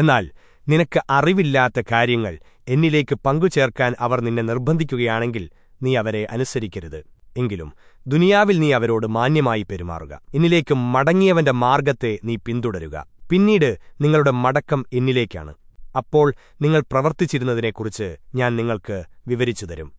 എന്നാൽ നിനക്ക് അറിവില്ലാത്ത കാര്യങ്ങൾ എന്നിലേക്ക് പങ്കുചേർക്കാൻ അവർ നിന്നെ നിർബന്ധിക്കുകയാണെങ്കിൽ നീ അവരെ അനുസരിക്കരുത്. എങ്കിലും ദുനിയാവിൽ നീ അവരോട് മാന്യമായി പെരുമാറുക. എന്നിലേക്ക് മടങ്ങിയവന്റെ മാർഗത്തെ നീ പിന്തുടരുക. പിന്നീട് നിങ്ങളുടെ മടക്കം എന്നിലേക്കാണ്. അപ്പോൾ നിങ്ങൾ പ്രവർത്തിച്ചിരുന്നതിനെക്കുറിച്ച് ഞാൻ നിങ്ങൾക്ക് വിവരിച്ചു തരും.